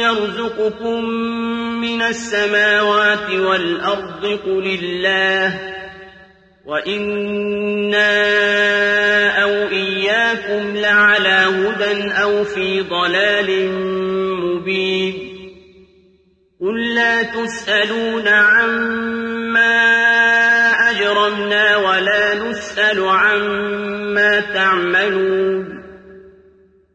يرزقكم من السماوات والأرض قل الله وإنا أو إياكم لعلى هدى أو في ضلال مبين. قل لا تسألون عما أجرمنا ولا نسأل عما تعملون.